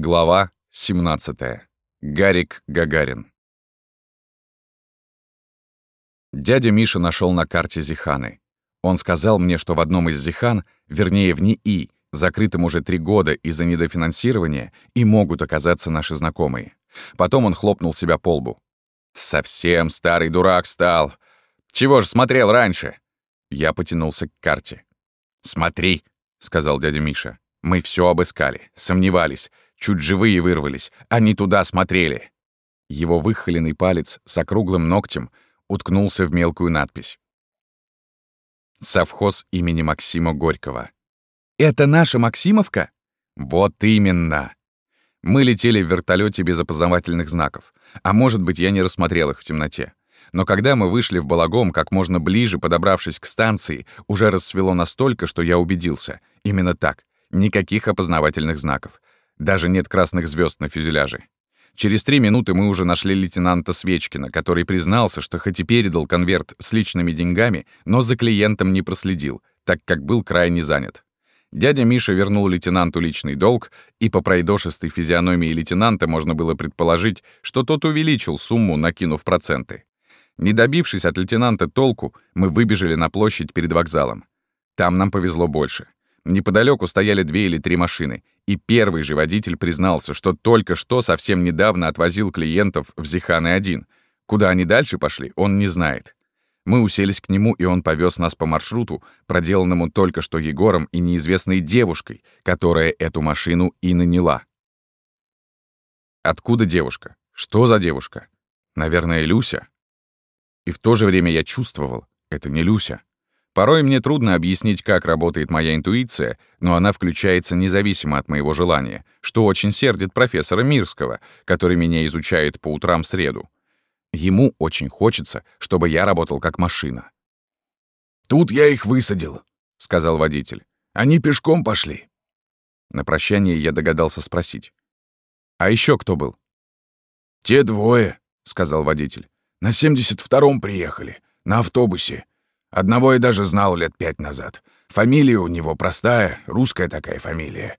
Глава 17. Гарик Гагарин. Дядя Миша нашел на карте Зиханы. Он сказал мне, что в одном из Зихан, вернее, в НИИ, закрытым уже три года из-за недофинансирования, и могут оказаться наши знакомые. Потом он хлопнул себя по лбу. «Совсем старый дурак стал. Чего ж смотрел раньше?» Я потянулся к карте. «Смотри», — сказал дядя Миша. «Мы все обыскали, сомневались, чуть живые вырвались, они туда смотрели». Его выхоленный палец с округлым ногтем уткнулся в мелкую надпись. Совхоз имени Максима Горького. «Это наша Максимовка?» «Вот именно!» Мы летели в вертолете без опознавательных знаков, а может быть, я не рассмотрел их в темноте. Но когда мы вышли в Балагом, как можно ближе подобравшись к станции, уже рассвело настолько, что я убедился. Именно так. Никаких опознавательных знаков. Даже нет красных звезд на фюзеляже. Через три минуты мы уже нашли лейтенанта Свечкина, который признался, что хоть и передал конверт с личными деньгами, но за клиентом не проследил, так как был крайне занят. Дядя Миша вернул лейтенанту личный долг, и по пройдошистой физиономии лейтенанта можно было предположить, что тот увеличил сумму, накинув проценты. Не добившись от лейтенанта толку, мы выбежали на площадь перед вокзалом. Там нам повезло больше. Неподалеку стояли две или три машины, и первый же водитель признался, что только что совсем недавно отвозил клиентов в Зиханы-1. Куда они дальше пошли, он не знает. Мы уселись к нему, и он повез нас по маршруту, проделанному только что Егором и неизвестной девушкой, которая эту машину и наняла. Откуда девушка? Что за девушка? Наверное, Люся? И в то же время я чувствовал, это не Люся. Порой мне трудно объяснить, как работает моя интуиция, но она включается независимо от моего желания, что очень сердит профессора Мирского, который меня изучает по утрам в среду. Ему очень хочется, чтобы я работал как машина. «Тут я их высадил», — сказал водитель. «Они пешком пошли». На прощание я догадался спросить. «А еще кто был?» «Те двое», — сказал водитель. На 72-м приехали, на автобусе. Одного я даже знал лет пять назад. Фамилия у него простая, русская такая фамилия.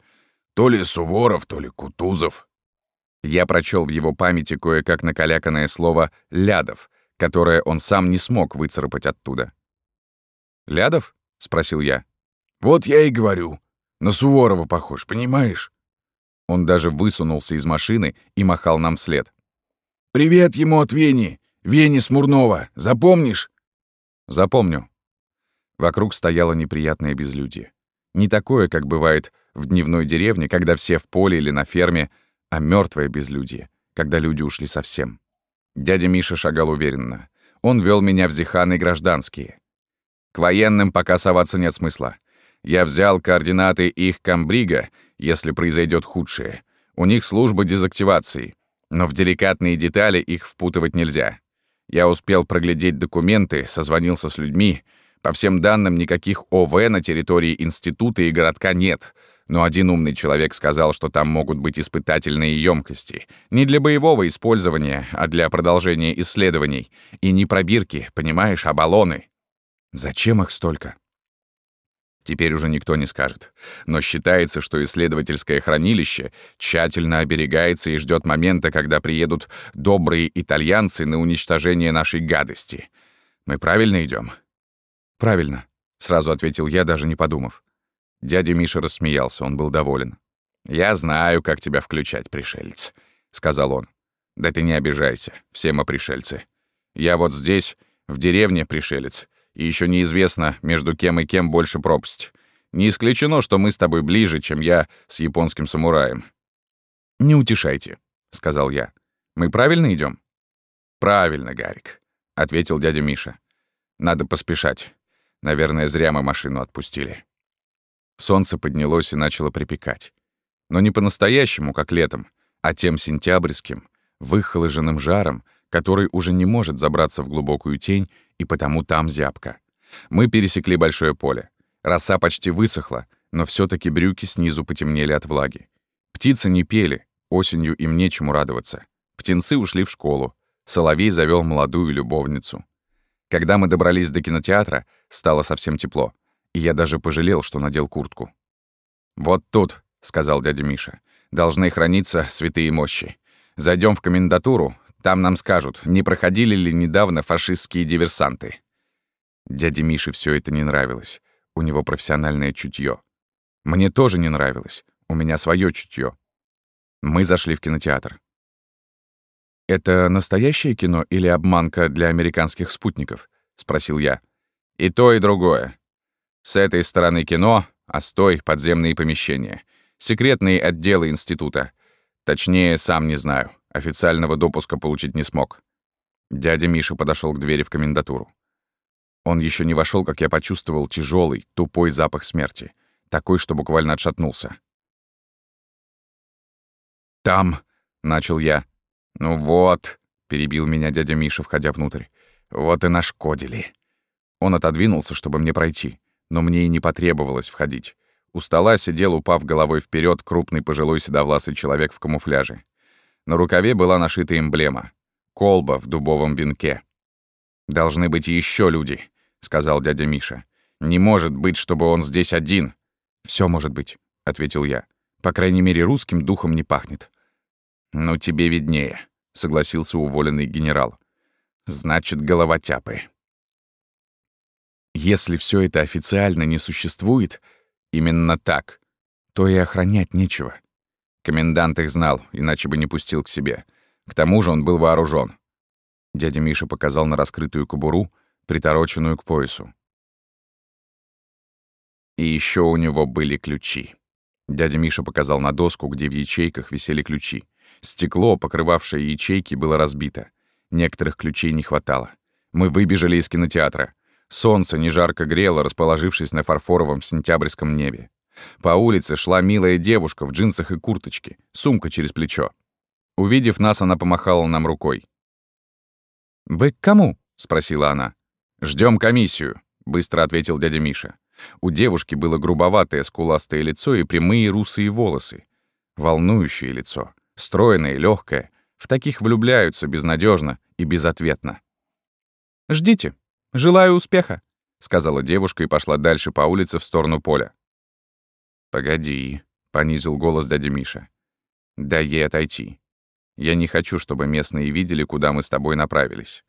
То ли Суворов, то ли Кутузов. Я прочел в его памяти кое-как накаляканное слово «Лядов», которое он сам не смог выцарапать оттуда. «Лядов?» — спросил я. «Вот я и говорю. На Суворова похож, понимаешь?» Он даже высунулся из машины и махал нам след. «Привет ему от Вени. Вени Смурнова, запомнишь?» «Запомню». Вокруг стояло неприятное безлюдье. Не такое, как бывает в дневной деревне, когда все в поле или на ферме, а мертвое безлюдье, когда люди ушли совсем. Дядя Миша шагал уверенно. Он вел меня в Зиханы гражданские. К военным пока соваться нет смысла. Я взял координаты их комбрига, если произойдет худшее. У них служба дезактивации, но в деликатные детали их впутывать нельзя. Я успел проглядеть документы, созвонился с людьми. По всем данным, никаких ОВ на территории института и городка нет. Но один умный человек сказал, что там могут быть испытательные емкости. Не для боевого использования, а для продолжения исследований. И не пробирки, понимаешь, а баллоны. Зачем их столько? Теперь уже никто не скажет. Но считается, что исследовательское хранилище тщательно оберегается и ждет момента, когда приедут добрые итальянцы на уничтожение нашей гадости. Мы правильно идем? Правильно, сразу ответил я, даже не подумав. Дядя Миша рассмеялся, он был доволен. «Я знаю, как тебя включать, пришелец», — сказал он. «Да ты не обижайся, все мы пришельцы. Я вот здесь, в деревне пришелец, и еще неизвестно, между кем и кем больше пропасть. Не исключено, что мы с тобой ближе, чем я с японским самураем». «Не утешайте», — сказал я. «Мы правильно идем? «Правильно, Гарик», — ответил дядя Миша. «Надо поспешать. Наверное, зря мы машину отпустили». Солнце поднялось и начало припекать. Но не по-настоящему, как летом, а тем сентябрьским, выхоложенным жаром, который уже не может забраться в глубокую тень и потому там зябко. Мы пересекли большое поле. Роса почти высохла, но все таки брюки снизу потемнели от влаги. Птицы не пели, осенью им нечему радоваться. Птенцы ушли в школу. Соловей завел молодую любовницу. Когда мы добрались до кинотеатра, стало совсем тепло, и я даже пожалел, что надел куртку. «Вот тут», — сказал дядя Миша. «Должны храниться святые мощи. Зайдем в комендатуру, там нам скажут, не проходили ли недавно фашистские диверсанты». Дяде Мише все это не нравилось. У него профессиональное чутье. Мне тоже не нравилось. У меня свое чутье. Мы зашли в кинотеатр. «Это настоящее кино или обманка для американских спутников?» — спросил я. «И то, и другое. С этой стороны кино, а с той — подземные помещения. Секретные отделы института. Точнее, сам не знаю. Официального допуска получить не смог». Дядя Миша подошел к двери в комендатуру. Он еще не вошел, как я почувствовал тяжелый, тупой запах смерти. Такой, что буквально отшатнулся. «Там», — начал я, «Ну вот», — перебил меня дядя Миша, входя внутрь, «вот и нашкодили». Он отодвинулся, чтобы мне пройти, но мне и не потребовалось входить. У стола сидел, упав головой вперед, крупный пожилой седовласый человек в камуфляже. На рукаве была нашита эмблема — колба в дубовом венке. «Должны быть еще люди», — сказал дядя Миша. «Не может быть, чтобы он здесь один». Все может быть», — ответил я. «По крайней мере, русским духом не пахнет». «Ну, тебе виднее», — согласился уволенный генерал. «Значит, головотяпы». Если все это официально не существует, именно так, то и охранять нечего. Комендант их знал, иначе бы не пустил к себе. К тому же он был вооружен. Дядя Миша показал на раскрытую кобуру, притороченную к поясу. И еще у него были ключи. Дядя Миша показал на доску, где в ячейках висели ключи. Стекло, покрывавшее ячейки, было разбито. Некоторых ключей не хватало. Мы выбежали из кинотеатра. Солнце не жарко грело, расположившись на фарфоровом сентябрьском небе. По улице шла милая девушка в джинсах и курточке, сумка через плечо. Увидев нас, она помахала нам рукой. «Вы к кому?» — спросила она. Ждем комиссию», — быстро ответил дядя Миша. У девушки было грубоватое скуластое лицо и прямые русые волосы. Волнующее лицо стройное, легкое. В таких влюбляются безнадежно и безответно. «Ждите. Желаю успеха», — сказала девушка и пошла дальше по улице в сторону поля. «Погоди», — понизил голос дядя Миша. «Дай ей отойти. Я не хочу, чтобы местные видели, куда мы с тобой направились».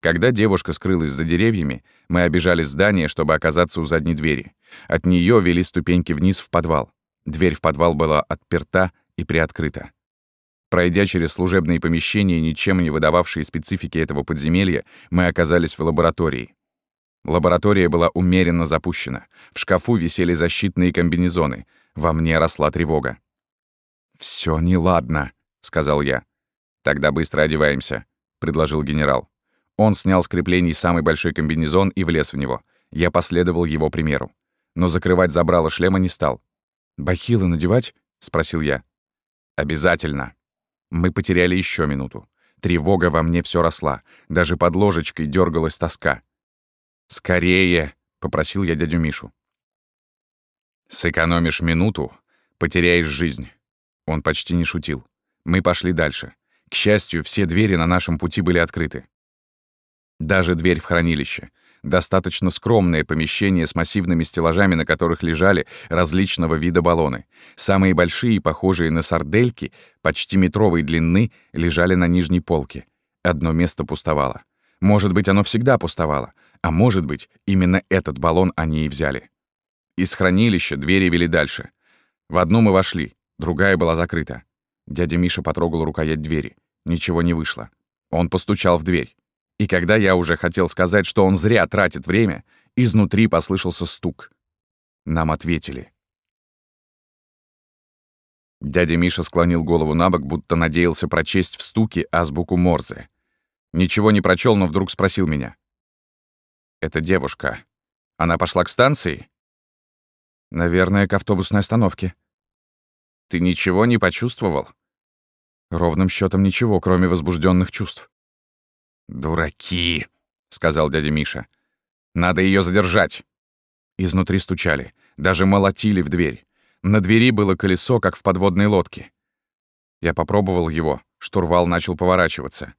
Когда девушка скрылась за деревьями, мы обижали здание, чтобы оказаться у задней двери. От нее вели ступеньки вниз в подвал. Дверь в подвал была отперта и приоткрыта. Пройдя через служебные помещения, ничем не выдававшие специфики этого подземелья, мы оказались в лаборатории. Лаборатория была умеренно запущена. В шкафу висели защитные комбинезоны. Во мне росла тревога. Все неладно», — сказал я. «Тогда быстро одеваемся», — предложил генерал. Он снял с креплений самый большой комбинезон и влез в него. Я последовал его примеру. Но закрывать забрало шлема не стал. «Бахилы надевать?» — спросил я. «Обязательно», мы потеряли еще минуту. Тревога во мне все росла. Даже под ложечкой дергалась тоска. «Скорее!» — попросил я дядю Мишу. «Сэкономишь минуту, потеряешь жизнь». Он почти не шутил. Мы пошли дальше. К счастью, все двери на нашем пути были открыты. Даже дверь в хранилище. Достаточно скромное помещение с массивными стеллажами, на которых лежали различного вида баллоны. Самые большие, похожие на сардельки, почти метровой длины, лежали на нижней полке. Одно место пустовало. Может быть, оно всегда пустовало. А может быть, именно этот баллон они и взяли. Из хранилища двери вели дальше. В одну мы вошли, другая была закрыта. Дядя Миша потрогал рукоять двери. Ничего не вышло. Он постучал в дверь. И когда я уже хотел сказать, что он зря тратит время, изнутри послышался стук. Нам ответили. Дядя Миша склонил голову на бок, будто надеялся прочесть в стуке азбуку Морзе. Ничего не прочел, но вдруг спросил меня. «Это девушка. Она пошла к станции?» «Наверное, к автобусной остановке». «Ты ничего не почувствовал?» Ровным счетом ничего, кроме возбужденных чувств. «Дураки!» — сказал дядя Миша. «Надо ее задержать!» Изнутри стучали, даже молотили в дверь. На двери было колесо, как в подводной лодке. Я попробовал его, штурвал начал поворачиваться.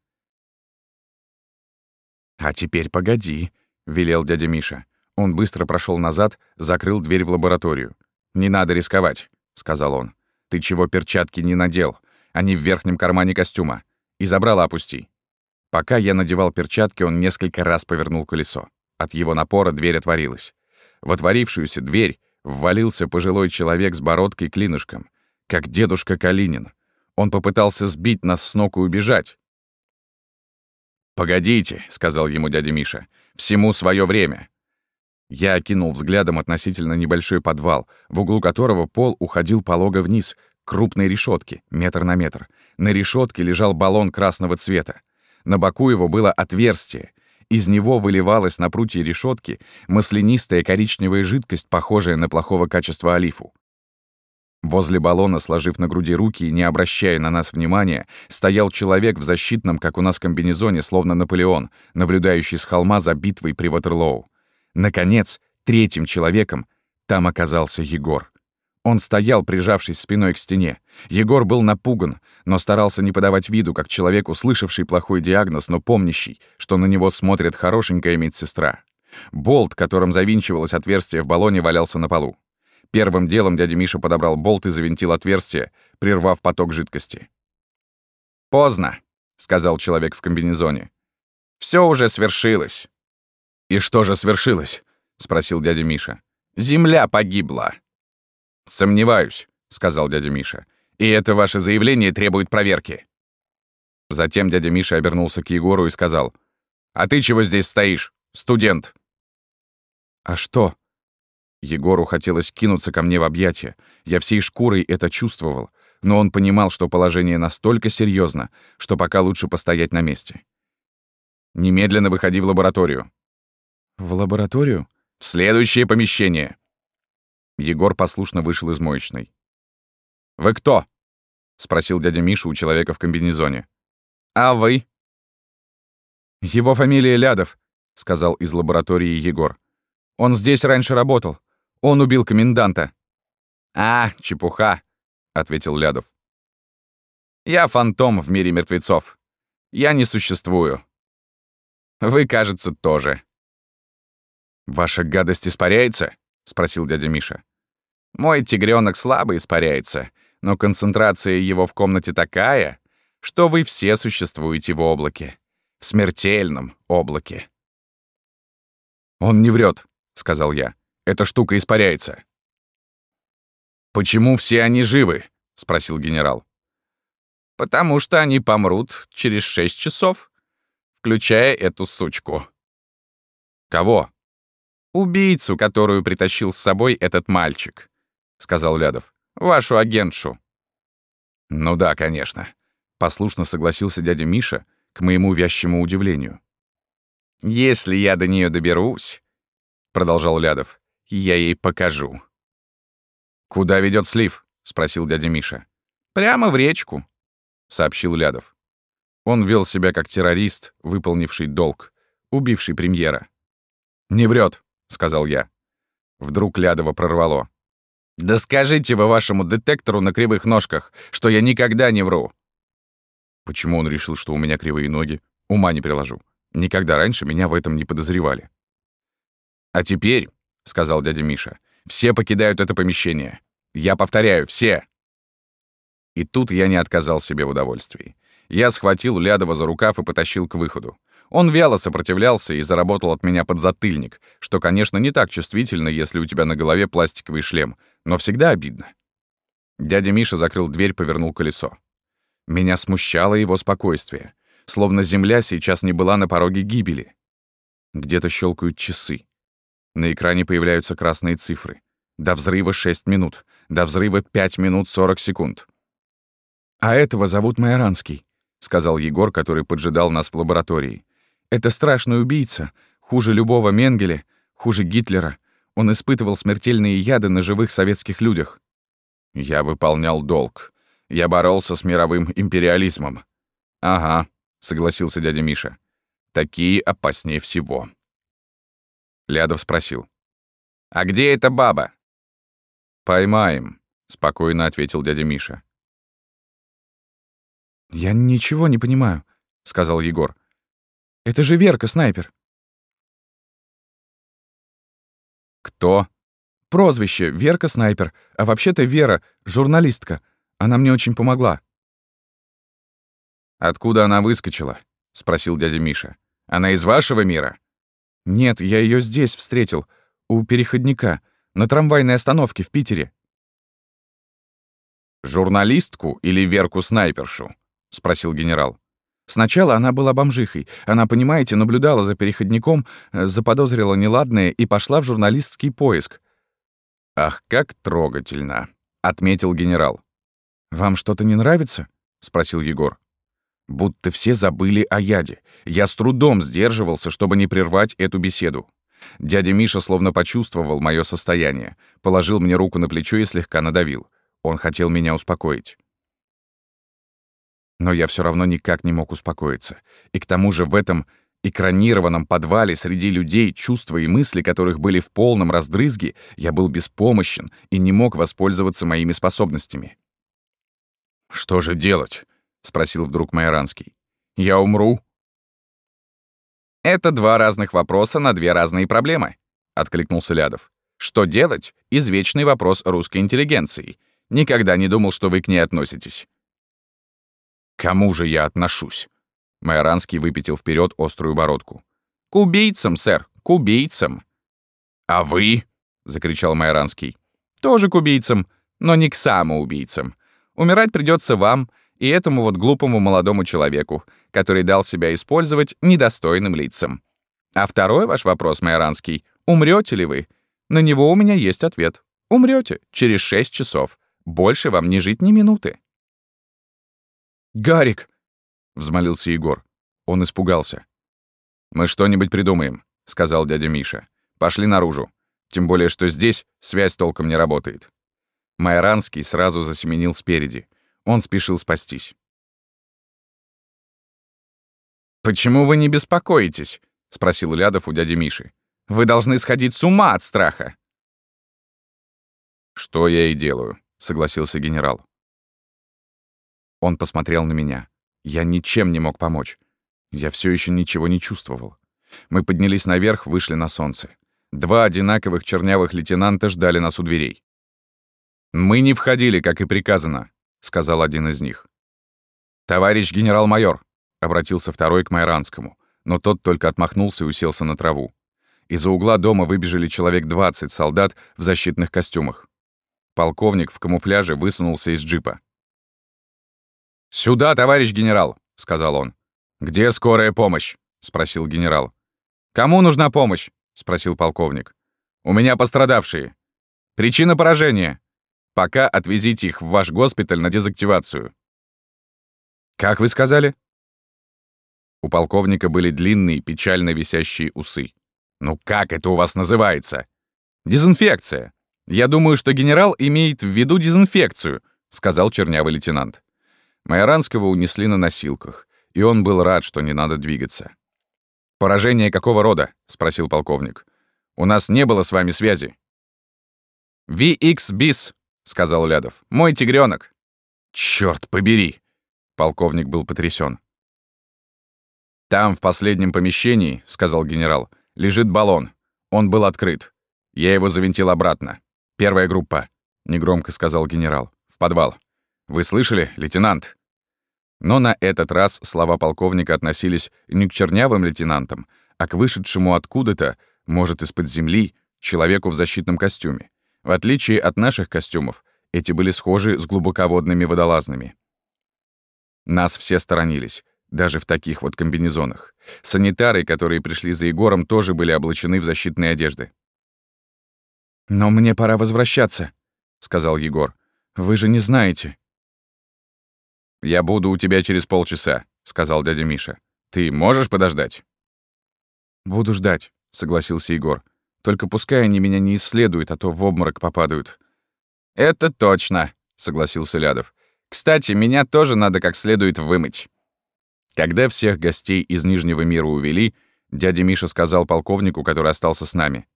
«А теперь погоди», — велел дядя Миша. Он быстро прошел назад, закрыл дверь в лабораторию. «Не надо рисковать», — сказал он. «Ты чего перчатки не надел? Они в верхнем кармане костюма. И забрала опусти». Пока я надевал перчатки, он несколько раз повернул колесо. От его напора дверь отворилась. В отворившуюся дверь ввалился пожилой человек с бородкой-клинышком, как дедушка Калинин. Он попытался сбить нас с ног и убежать. «Погодите», — сказал ему дядя Миша, — «всему свое время». Я окинул взглядом относительно небольшой подвал, в углу которого пол уходил полого вниз, крупной решетки, метр на метр. На решетке лежал баллон красного цвета. На боку его было отверстие. Из него выливалась на прутье решетки маслянистая коричневая жидкость, похожая на плохого качества олифу. Возле баллона, сложив на груди руки и не обращая на нас внимания, стоял человек в защитном, как у нас, комбинезоне, словно Наполеон, наблюдающий с холма за битвой при Ватерлоу. Наконец, третьим человеком там оказался Егор. Он стоял, прижавшись спиной к стене. Егор был напуган, но старался не подавать виду, как человек, услышавший плохой диагноз, но помнящий, что на него смотрит хорошенькая медсестра. Болт, которым завинчивалось отверстие в баллоне, валялся на полу. Первым делом дядя Миша подобрал болт и завинтил отверстие, прервав поток жидкости. «Поздно», — сказал человек в комбинезоне. Все уже свершилось». «И что же свершилось?» — спросил дядя Миша. «Земля погибла». «Сомневаюсь», — сказал дядя Миша. «И это ваше заявление требует проверки». Затем дядя Миша обернулся к Егору и сказал. «А ты чего здесь стоишь, студент?» «А что?» Егору хотелось кинуться ко мне в объятия. Я всей шкурой это чувствовал, но он понимал, что положение настолько серьезно, что пока лучше постоять на месте. «Немедленно выходи в лабораторию». «В лабораторию?» «В следующее помещение». Егор послушно вышел из моечной. «Вы кто?» — спросил дядя Миша у человека в комбинезоне. «А вы?» «Его фамилия Лядов», — сказал из лаборатории Егор. «Он здесь раньше работал. Он убил коменданта». «А, чепуха», — ответил Лядов. «Я фантом в мире мертвецов. Я не существую. Вы, кажется, тоже». «Ваша гадость испаряется?» — спросил дядя Миша. «Мой тигрёнок слабо испаряется, но концентрация его в комнате такая, что вы все существуете в облаке. В смертельном облаке». «Он не врет, сказал я эта штука испаряется. «Почему все они живы?» — спросил генерал. «Потому что они помрут через шесть часов, включая эту сучку». «Кого?» «Убийцу, которую притащил с собой этот мальчик», — сказал Лядов. «Вашу агентшу». «Ну да, конечно», — послушно согласился дядя Миша, к моему вящему удивлению. «Если я до нее доберусь», — продолжал Лядов, я ей покажу». «Куда ведет слив?» — спросил дядя Миша. «Прямо в речку», — сообщил Лядов. Он вел себя как террорист, выполнивший долг, убивший премьера. «Не врет, сказал я. Вдруг Лядова прорвало. «Да скажите вы вашему детектору на кривых ножках, что я никогда не вру!» Почему он решил, что у меня кривые ноги? Ума не приложу. Никогда раньше меня в этом не подозревали. «А теперь», — сказал дядя Миша. «Все покидают это помещение. Я повторяю, все!» И тут я не отказал себе в удовольствии. Я схватил Лядова за рукав и потащил к выходу. Он вяло сопротивлялся и заработал от меня подзатыльник, что, конечно, не так чувствительно, если у тебя на голове пластиковый шлем, но всегда обидно. Дядя Миша закрыл дверь, повернул колесо. Меня смущало его спокойствие, словно земля сейчас не была на пороге гибели. Где-то щелкают часы. На экране появляются красные цифры. До взрыва 6 минут. До взрыва 5 минут 40 секунд. «А этого зовут Майоранский», — сказал Егор, который поджидал нас в лаборатории. «Это страшный убийца. Хуже любого Менгеля, хуже Гитлера. Он испытывал смертельные яды на живых советских людях». «Я выполнял долг. Я боролся с мировым империализмом». «Ага», — согласился дядя Миша. «Такие опаснее всего». Лядов спросил. «А где эта баба?» «Поймаем», — спокойно ответил дядя Миша. «Я ничего не понимаю», — сказал Егор. «Это же Верка, снайпер». «Кто?» прозвище Верка Снайпер, а вообще-то Вера, журналистка. Она мне очень помогла». «Откуда она выскочила?» — спросил дядя Миша. «Она из вашего мира?» «Нет, я ее здесь встретил, у переходника, на трамвайной остановке в Питере». «Журналистку или Верку-снайпершу?» — спросил генерал. Сначала она была бомжихой. Она, понимаете, наблюдала за переходником, э, заподозрила неладное и пошла в журналистский поиск. «Ах, как трогательно!» — отметил генерал. «Вам что-то не нравится?» — спросил Егор. Будто все забыли о яде. Я с трудом сдерживался, чтобы не прервать эту беседу. Дядя Миша словно почувствовал мое состояние, положил мне руку на плечо и слегка надавил. Он хотел меня успокоить. Но я все равно никак не мог успокоиться. И к тому же в этом экранированном подвале среди людей, чувства и мысли которых были в полном раздрызге, я был беспомощен и не мог воспользоваться моими способностями. «Что же делать?» — спросил вдруг Майоранский. «Я умру?» «Это два разных вопроса на две разные проблемы», — откликнулся Лядов. «Что делать?» — извечный вопрос русской интеллигенции. Никогда не думал, что вы к ней относитесь. «Кому же я отношусь?» Майоранский выпятил вперед острую бородку. «К убийцам, сэр, к убийцам». «А вы?» — закричал Майоранский. «Тоже к убийцам, но не к самоубийцам. Умирать придется вам и этому вот глупому молодому человеку, который дал себя использовать недостойным лицам. А второй ваш вопрос, Майоранский, умрете ли вы? На него у меня есть ответ. Умрете через шесть часов. Больше вам не жить ни минуты. «Гарик!» — взмолился Егор. Он испугался. «Мы что-нибудь придумаем», — сказал дядя Миша. «Пошли наружу. Тем более, что здесь связь толком не работает». Майоранский сразу засеменил спереди. Он спешил спастись. «Почему вы не беспокоитесь?» — спросил Лядов у дяди Миши. «Вы должны сходить с ума от страха». «Что я и делаю», — согласился генерал. Он посмотрел на меня. Я ничем не мог помочь. Я все еще ничего не чувствовал. Мы поднялись наверх, вышли на солнце. Два одинаковых чернявых лейтенанта ждали нас у дверей. «Мы не входили, как и приказано», — сказал один из них. «Товарищ генерал-майор», — обратился второй к Майранскому, но тот только отмахнулся и уселся на траву. Из-за угла дома выбежали человек 20 солдат в защитных костюмах. Полковник в камуфляже высунулся из джипа. «Сюда, товарищ генерал!» — сказал он. «Где скорая помощь?» — спросил генерал. «Кому нужна помощь?» — спросил полковник. «У меня пострадавшие. Причина поражения. Пока отвезите их в ваш госпиталь на дезактивацию». «Как вы сказали?» У полковника были длинные, печально висящие усы. «Ну как это у вас называется?» «Дезинфекция. Я думаю, что генерал имеет в виду дезинфекцию», — сказал чернявый лейтенант. Майоранского унесли на носилках, и он был рад, что не надо двигаться. «Поражение какого рода?» — спросил полковник. «У нас не было с вами связи». «VX-БИС», — сказал Лядов. «Мой тигренок». «Чёрт побери!» — полковник был потрясен. «Там, в последнем помещении, — сказал генерал, — лежит баллон. Он был открыт. Я его завинтил обратно. Первая группа», — негромко сказал генерал. «В подвал. Вы слышали, лейтенант?» Но на этот раз слова полковника относились не к чернявым лейтенантам, а к вышедшему откуда-то, может, из-под земли, человеку в защитном костюме. В отличие от наших костюмов, эти были схожи с глубоководными водолазными. Нас все сторонились, даже в таких вот комбинезонах. Санитары, которые пришли за Егором, тоже были облачены в защитные одежды. «Но мне пора возвращаться», — сказал Егор. «Вы же не знаете». «Я буду у тебя через полчаса», — сказал дядя Миша. «Ты можешь подождать?» «Буду ждать», — согласился Егор. «Только пускай они меня не исследуют, а то в обморок попадают». «Это точно», — согласился Лядов. «Кстати, меня тоже надо как следует вымыть». Когда всех гостей из Нижнего мира увели, дядя Миша сказал полковнику, который остался с нами.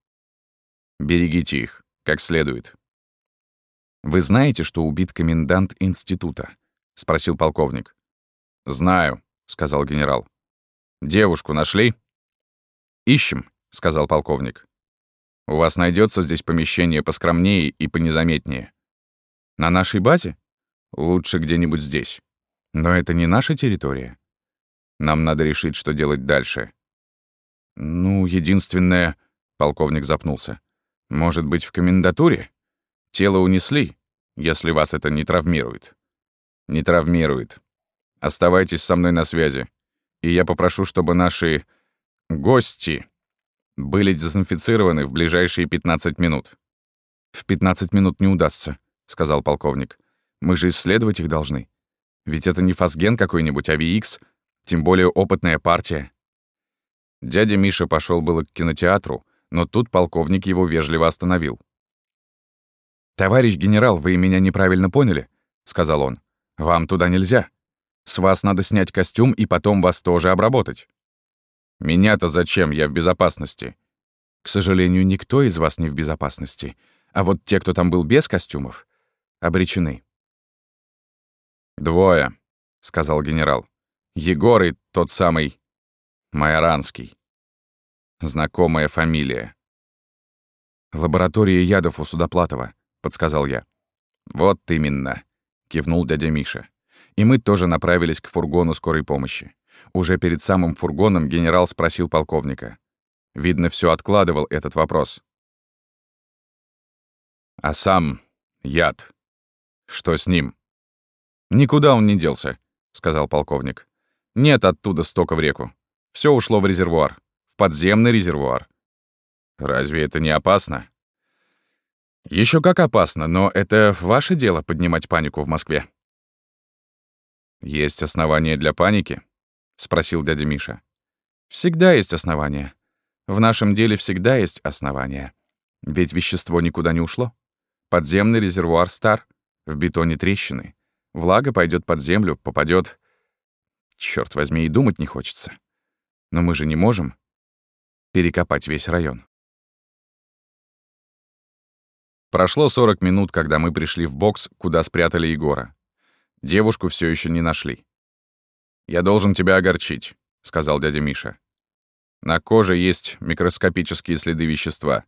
«Берегите их, как следует». «Вы знаете, что убит комендант института?» — спросил полковник. «Знаю», — сказал генерал. «Девушку нашли?» «Ищем», — сказал полковник. У вас найдется здесь помещение поскромнее и понезаметнее. На нашей базе? Лучше где-нибудь здесь. Но это не наша территория. Нам надо решить, что делать дальше. Ну, единственное... Полковник запнулся. Может быть, в комендатуре? Тело унесли, если вас это не травмирует. Не травмирует. Оставайтесь со мной на связи. И я попрошу, чтобы наши гости были дезинфицированы в ближайшие 15 минут. «В 15 минут не удастся», — сказал полковник. «Мы же исследовать их должны. Ведь это не фасген какой-нибудь, а VX, тем более опытная партия». Дядя Миша пошел было к кинотеатру, но тут полковник его вежливо остановил. «Товарищ генерал, вы меня неправильно поняли», — сказал он. «Вам туда нельзя. С вас надо снять костюм и потом вас тоже обработать». «Меня-то зачем? Я в безопасности». «К сожалению, никто из вас не в безопасности. А вот те, кто там был без костюмов, обречены». «Двое», — сказал генерал. «Егор и тот самый Майоранский. Знакомая фамилия». «Лаборатория ядов у Судоплатова», — подсказал я. «Вот именно», — кивнул дядя Миша. И мы тоже направились к фургону скорой помощи. Уже перед самым фургоном генерал спросил полковника. Видно, все откладывал этот вопрос. «А сам яд. Что с ним?» «Никуда он не делся», — сказал полковник. «Нет оттуда стока в реку. Все ушло в резервуар. В подземный резервуар». «Разве это не опасно?» Еще как опасно, но это ваше дело поднимать панику в Москве». «Есть основания для паники?» — спросил дядя Миша. «Всегда есть основания. В нашем деле всегда есть основания. Ведь вещество никуда не ушло. Подземный резервуар стар, в бетоне трещины. Влага пойдет под землю, попадет. Черт возьми, и думать не хочется. Но мы же не можем перекопать весь район. Прошло 40 минут, когда мы пришли в бокс, куда спрятали Егора. Девушку все еще не нашли. «Я должен тебя огорчить», — сказал дядя Миша. «На коже есть микроскопические следы вещества.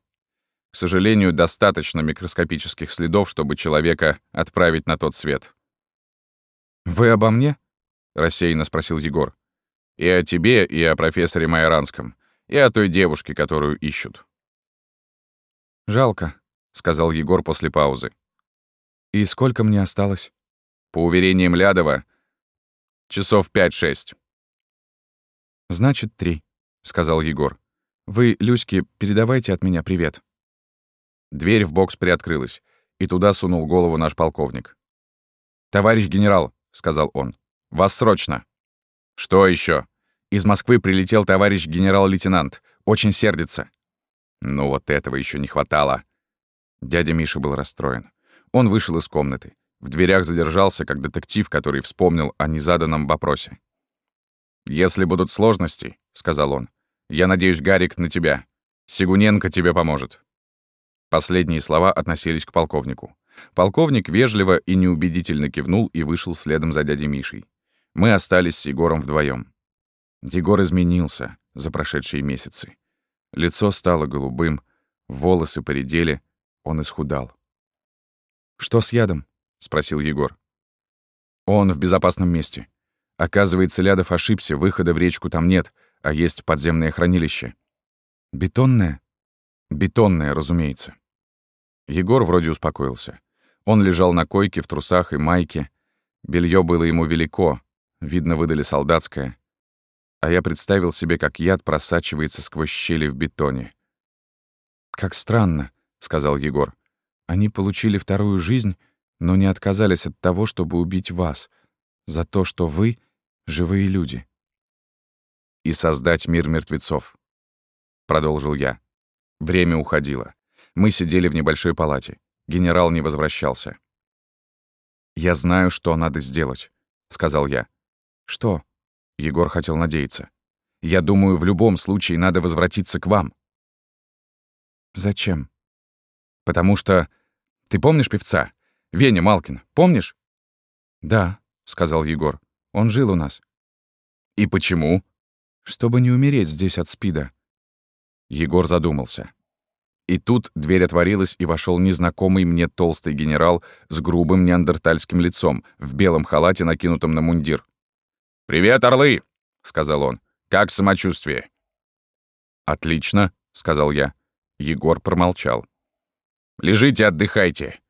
К сожалению, достаточно микроскопических следов, чтобы человека отправить на тот свет». «Вы обо мне?» — рассеянно спросил Егор. «И о тебе, и о профессоре Майоранском, и о той девушке, которую ищут». «Жалко», — сказал Егор после паузы. «И сколько мне осталось?» По уверениям Лядова, Часов пять-шесть. «Значит, три», — сказал Егор. «Вы, Люське, передавайте от меня привет». Дверь в бокс приоткрылась, и туда сунул голову наш полковник. «Товарищ генерал», — сказал он, — «вас срочно». «Что еще? Из Москвы прилетел товарищ генерал-лейтенант. Очень сердится». Ну вот этого еще не хватало. Дядя Миша был расстроен. Он вышел из комнаты. В дверях задержался, как детектив, который вспомнил о незаданном вопросе. «Если будут сложности», — сказал он, — «я надеюсь, Гарик, на тебя. Сигуненко тебе поможет». Последние слова относились к полковнику. Полковник вежливо и неубедительно кивнул и вышел следом за дядей Мишей. Мы остались с Егором вдвоем. Егор изменился за прошедшие месяцы. Лицо стало голубым, волосы поредели, он исхудал. «Что с ядом?» — спросил Егор. «Он в безопасном месте. Оказывается, Лядов ошибся, выхода в речку там нет, а есть подземное хранилище». «Бетонное?» «Бетонное, разумеется». Егор вроде успокоился. Он лежал на койке в трусах и майке. Белье было ему велико, видно, выдали солдатское. А я представил себе, как яд просачивается сквозь щели в бетоне. «Как странно», — сказал Егор. «Они получили вторую жизнь, но не отказались от того, чтобы убить вас, за то, что вы — живые люди. «И создать мир мертвецов», — продолжил я. Время уходило. Мы сидели в небольшой палате. Генерал не возвращался. «Я знаю, что надо сделать», — сказал я. «Что?» — Егор хотел надеяться. «Я думаю, в любом случае надо возвратиться к вам». «Зачем?» «Потому что... Ты помнишь певца? Веня Малкин, помнишь?» «Да», — сказал Егор. «Он жил у нас». «И почему?» «Чтобы не умереть здесь от СПИДа». Егор задумался. И тут дверь отворилась, и вошел незнакомый мне толстый генерал с грубым неандертальским лицом, в белом халате, накинутом на мундир. «Привет, орлы!» — сказал он. «Как самочувствие?» «Отлично», — сказал я. Егор промолчал. «Лежите, отдыхайте.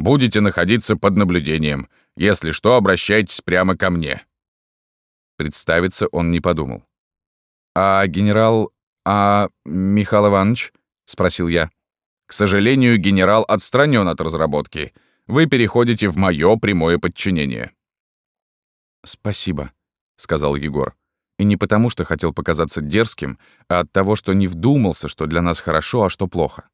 Будете находиться под наблюдением. Если что, обращайтесь прямо ко мне». Представиться он не подумал. «А генерал... А Михаил Иванович?» — спросил я. «К сожалению, генерал отстранен от разработки. Вы переходите в мое прямое подчинение». «Спасибо», — сказал Егор. И не потому, что хотел показаться дерзким, а от того, что не вдумался, что для нас хорошо, а что плохо.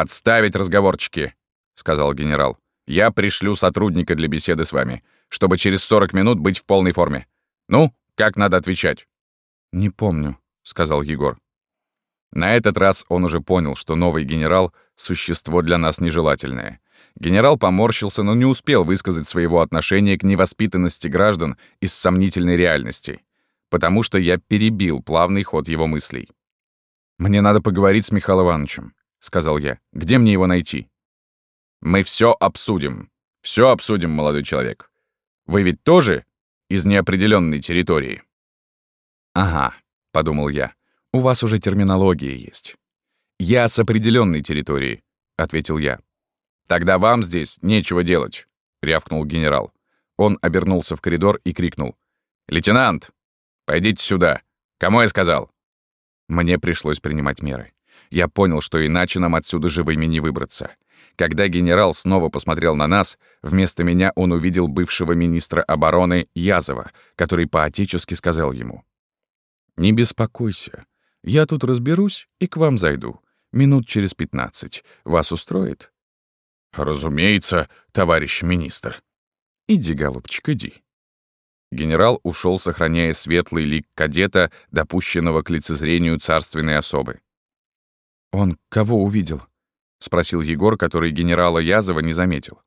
«Отставить разговорчики», — сказал генерал. «Я пришлю сотрудника для беседы с вами, чтобы через 40 минут быть в полной форме. Ну, как надо отвечать?» «Не помню», — сказал Егор. На этот раз он уже понял, что новый генерал — существо для нас нежелательное. Генерал поморщился, но не успел высказать своего отношения к невоспитанности граждан из сомнительной реальности, потому что я перебил плавный ход его мыслей. «Мне надо поговорить с Михаилом Ивановичем», — сказал я. «Где мне его найти?» «Мы все обсудим. Все обсудим, молодой человек. Вы ведь тоже из неопределенной территории?» «Ага», — подумал я. «У вас уже терминология есть». «Я с определенной территории», — ответил я. «Тогда вам здесь нечего делать», — рявкнул генерал. Он обернулся в коридор и крикнул. «Лейтенант, пойдите сюда. Кому я сказал?» Мне пришлось принимать меры. Я понял, что иначе нам отсюда живыми не выбраться. Когда генерал снова посмотрел на нас, вместо меня он увидел бывшего министра обороны Язова, который поотечески сказал ему. «Не беспокойся. Я тут разберусь и к вам зайду. Минут через пятнадцать. Вас устроит?» «Разумеется, товарищ министр». «Иди, голубчик, иди». Генерал ушел, сохраняя светлый лик кадета, допущенного к лицезрению царственной особы. «Он кого увидел?» — спросил Егор, который генерала Язова не заметил.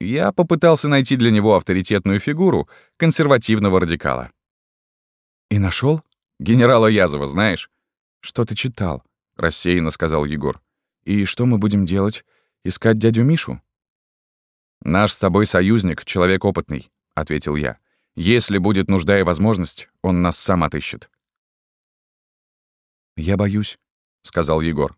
Я попытался найти для него авторитетную фигуру консервативного радикала. «И нашел? Генерала Язова знаешь?» «Что ты читал?» — рассеянно сказал Егор. «И что мы будем делать? Искать дядю Мишу?» «Наш с тобой союзник, человек опытный», — ответил я. «Если будет нужда и возможность, он нас сам отыщет». «Я боюсь», — сказал Егор.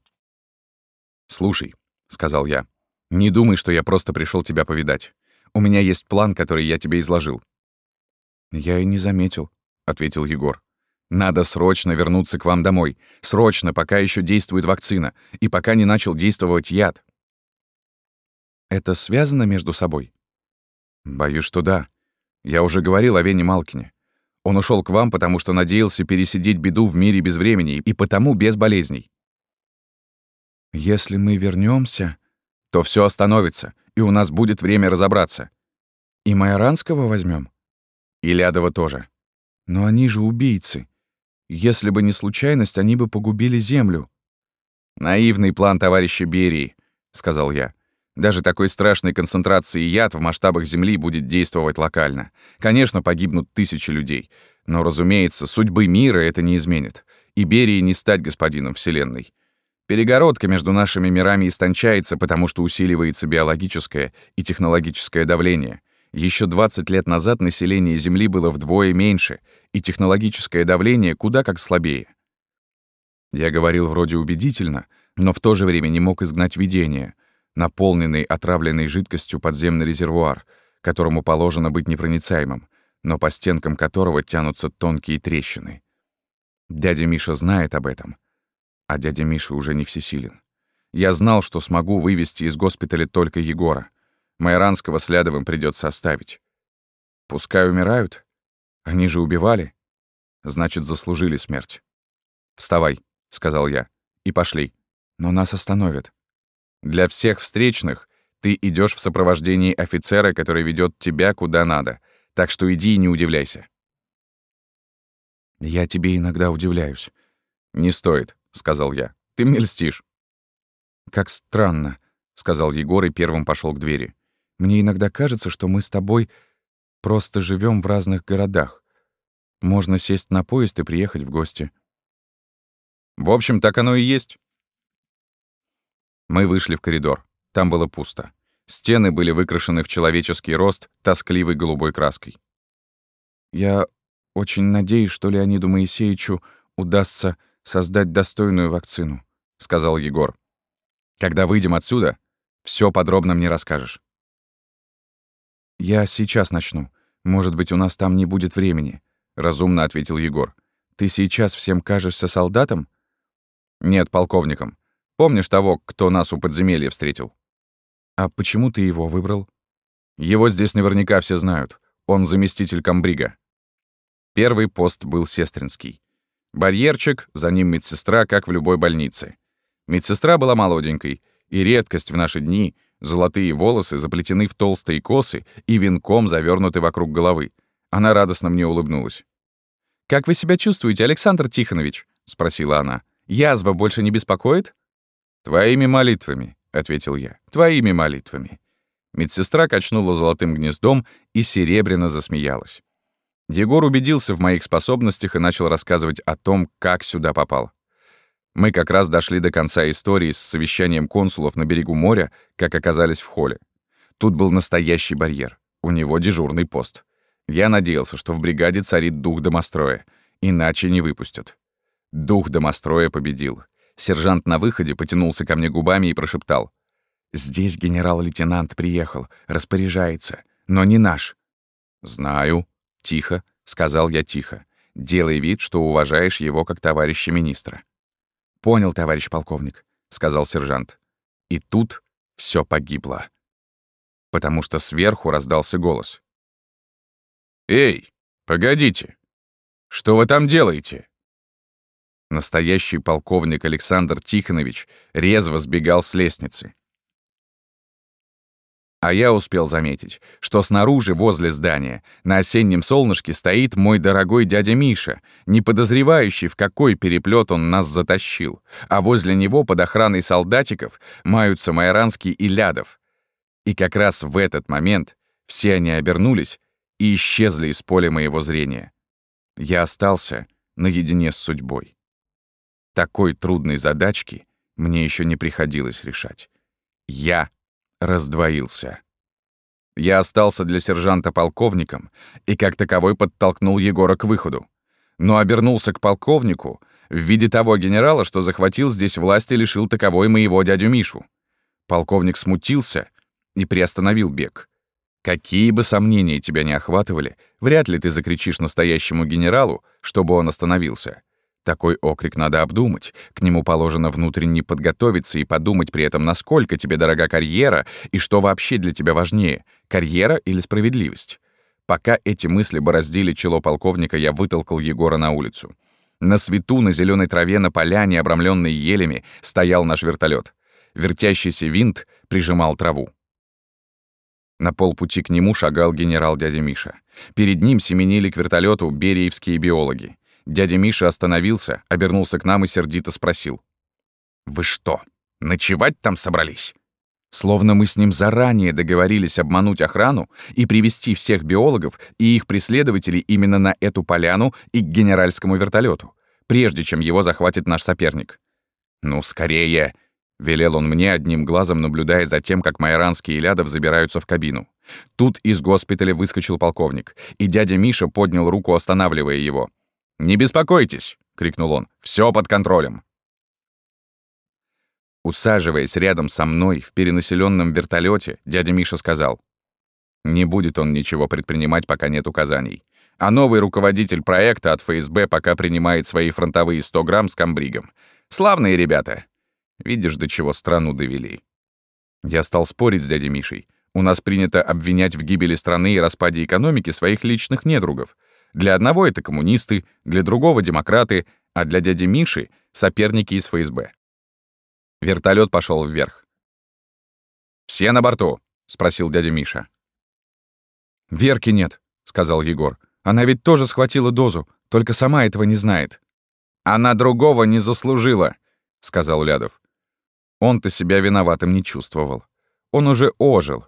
«Слушай», — сказал я, — «не думай, что я просто пришел тебя повидать. У меня есть план, который я тебе изложил». «Я и не заметил», — ответил Егор. «Надо срочно вернуться к вам домой. Срочно, пока еще действует вакцина, и пока не начал действовать яд. Это связано между собой? Боюсь, что да. Я уже говорил о Вене Малкине. Он ушел к вам, потому что надеялся пересидеть беду в мире без времени и потому без болезней. Если мы вернемся, то все остановится, и у нас будет время разобраться. И Майоранского возьмем, И Лядова тоже. Но они же убийцы. Если бы не случайность, они бы погубили Землю. «Наивный план товарища Берии», — сказал я. Даже такой страшной концентрации яд в масштабах Земли будет действовать локально. Конечно, погибнут тысячи людей. Но, разумеется, судьбы мира это не изменит. Иберии не стать господином Вселенной. Перегородка между нашими мирами истончается, потому что усиливается биологическое и технологическое давление. Еще 20 лет назад население Земли было вдвое меньше, и технологическое давление куда как слабее. Я говорил вроде убедительно, но в то же время не мог изгнать видение — наполненный отравленной жидкостью подземный резервуар, которому положено быть непроницаемым, но по стенкам которого тянутся тонкие трещины. Дядя Миша знает об этом, а дядя Миша уже не всесилен. Я знал, что смогу вывести из госпиталя только Егора. Майоранского с Лядовым придется оставить. Пускай умирают. Они же убивали. Значит, заслужили смерть. «Вставай», — сказал я, — «и пошли. Но нас остановят. Для всех встречных ты идешь в сопровождении офицера, который ведет тебя куда надо. Так что иди и не удивляйся. Я тебе иногда удивляюсь. Не стоит, сказал я. Ты мне льстишь. Как странно, сказал Егор и первым пошел к двери. Мне иногда кажется, что мы с тобой просто живем в разных городах. Можно сесть на поезд и приехать в гости. В общем, так оно и есть. Мы вышли в коридор. Там было пусто. Стены были выкрашены в человеческий рост тоскливой голубой краской. «Я очень надеюсь, что Леониду Моисеевичу удастся создать достойную вакцину», — сказал Егор. «Когда выйдем отсюда, все подробно мне расскажешь». «Я сейчас начну. Может быть, у нас там не будет времени», — разумно ответил Егор. «Ты сейчас всем кажешься солдатом?» «Нет, полковником. Помнишь того, кто нас у подземелья встретил?» «А почему ты его выбрал?» «Его здесь наверняка все знают. Он заместитель комбрига». Первый пост был сестринский. Барьерчик, за ним медсестра, как в любой больнице. Медсестра была молоденькой, и редкость в наши дни — золотые волосы заплетены в толстые косы и венком завернуты вокруг головы. Она радостно мне улыбнулась. «Как вы себя чувствуете, Александр Тихонович?» — спросила она. «Язва больше не беспокоит?» «Твоими молитвами», — ответил я. «Твоими молитвами». Медсестра качнула золотым гнездом и серебряно засмеялась. Егор убедился в моих способностях и начал рассказывать о том, как сюда попал. Мы как раз дошли до конца истории с совещанием консулов на берегу моря, как оказались в холле. Тут был настоящий барьер. У него дежурный пост. Я надеялся, что в бригаде царит дух домостроя. Иначе не выпустят. Дух домостроя победил. Сержант на выходе потянулся ко мне губами и прошептал. «Здесь генерал-лейтенант приехал, распоряжается, но не наш». «Знаю», — тихо, — сказал я тихо, делай вид, что уважаешь его как товарища министра. «Понял, товарищ полковник», — сказал сержант. И тут все погибло. Потому что сверху раздался голос. «Эй, погодите! Что вы там делаете?» Настоящий полковник Александр Тихонович резво сбегал с лестницы. А я успел заметить, что снаружи, возле здания, на осеннем солнышке стоит мой дорогой дядя Миша, не подозревающий, в какой переплет он нас затащил, а возле него под охраной солдатиков маются Майоранский и Лядов. И как раз в этот момент все они обернулись и исчезли из поля моего зрения. Я остался наедине с судьбой. Такой трудной задачки мне еще не приходилось решать. Я раздвоился. Я остался для сержанта полковником и как таковой подтолкнул Егора к выходу. Но обернулся к полковнику в виде того генерала, что захватил здесь власть и лишил таковой моего дядю Мишу. Полковник смутился и приостановил бег. Какие бы сомнения тебя не охватывали, вряд ли ты закричишь настоящему генералу, чтобы он остановился. Такой окрик надо обдумать. К нему положено внутренне подготовиться и подумать при этом, насколько тебе дорога карьера и что вообще для тебя важнее — карьера или справедливость. Пока эти мысли бороздили чело полковника, я вытолкал Егора на улицу. На свету, на зеленой траве, на поляне, обрамленной елями, стоял наш вертолет. Вертящийся винт прижимал траву. На полпути к нему шагал генерал дядя Миша. Перед ним семенили к вертолету бериевские биологи. Дядя Миша остановился, обернулся к нам и сердито спросил. «Вы что, ночевать там собрались?» Словно мы с ним заранее договорились обмануть охрану и привести всех биологов и их преследователей именно на эту поляну и к генеральскому вертолету, прежде чем его захватит наш соперник. «Ну, скорее!» — велел он мне одним глазом, наблюдая за тем, как майоранские и Лядов забираются в кабину. Тут из госпиталя выскочил полковник, и дядя Миша поднял руку, останавливая его. «Не беспокойтесь!» — крикнул он. «Все под контролем!» Усаживаясь рядом со мной в перенаселенном вертолете, дядя Миша сказал. «Не будет он ничего предпринимать, пока нет указаний. А новый руководитель проекта от ФСБ пока принимает свои фронтовые 100 грамм с комбригом. Славные ребята! Видишь, до чего страну довели». Я стал спорить с дядей Мишей. У нас принято обвинять в гибели страны и распаде экономики своих личных недругов — для одного это коммунисты, для другого — демократы, а для дяди Миши — соперники из ФСБ. Вертолет пошел вверх. «Все на борту?» — спросил дядя Миша. «Верки нет», — сказал Егор. «Она ведь тоже схватила дозу, только сама этого не знает». «Она другого не заслужила», — сказал Лядов. Он-то себя виноватым не чувствовал. Он уже ожил.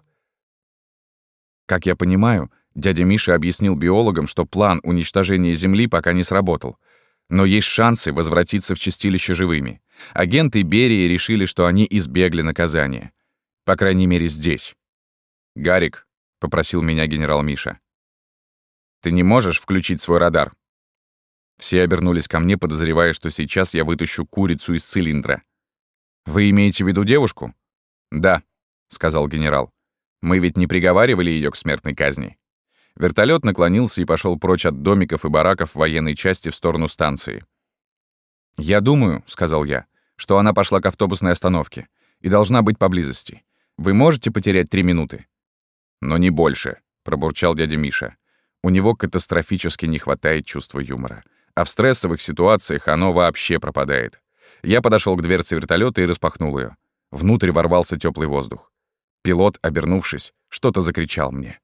Как я понимаю, Дядя Миша объяснил биологам, что план уничтожения Земли пока не сработал. Но есть шансы возвратиться в чистилище живыми. Агенты Берии решили, что они избегли наказания. По крайней мере, здесь. «Гарик», — попросил меня генерал Миша, — «ты не можешь включить свой радар?» Все обернулись ко мне, подозревая, что сейчас я вытащу курицу из цилиндра. «Вы имеете в виду девушку?» «Да», — сказал генерал. «Мы ведь не приговаривали ее к смертной казни». Вертолет наклонился и пошел прочь от домиков и бараков военной части в сторону станции. «Я думаю», — сказал я, — «что она пошла к автобусной остановке и должна быть поблизости. Вы можете потерять три минуты?» «Но не больше», — пробурчал дядя Миша. У него катастрофически не хватает чувства юмора. А в стрессовых ситуациях оно вообще пропадает. Я подошел к дверце вертолета и распахнул ее. Внутрь ворвался теплый воздух. Пилот, обернувшись, что-то закричал мне.